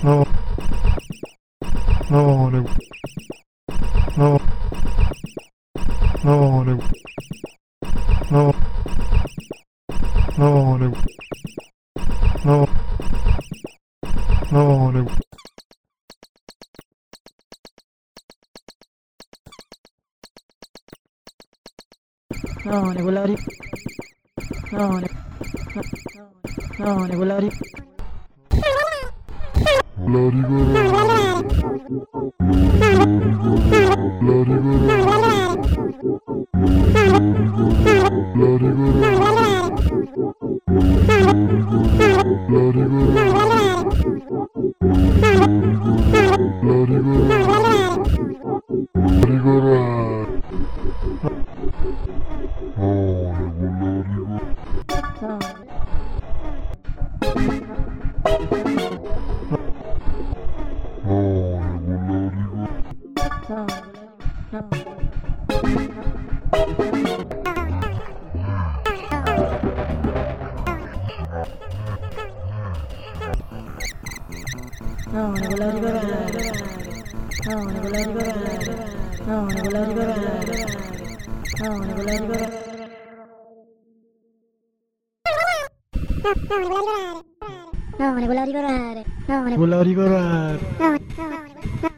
No. No, no. No. No, no. No. No, no. No. No, no. No, Nicolari. No, no, no, Nicolari. Oh, No, no. No, non volevo rivelare. No, non volevo rivelare. No, non volevo rivelare. No, non volevo rivelare. No, ne volevo rivelare. No, non volevo rivelare. No, no, no.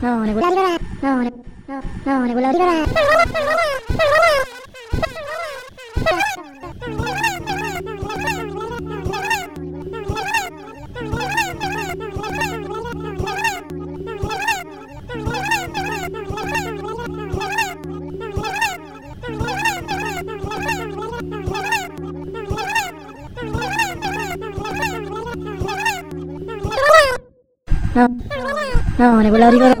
No, ne quello arriverà. No, ne, no, no, ne quello. No. non è quella rigora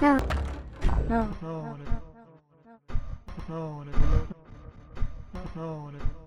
No. No. No.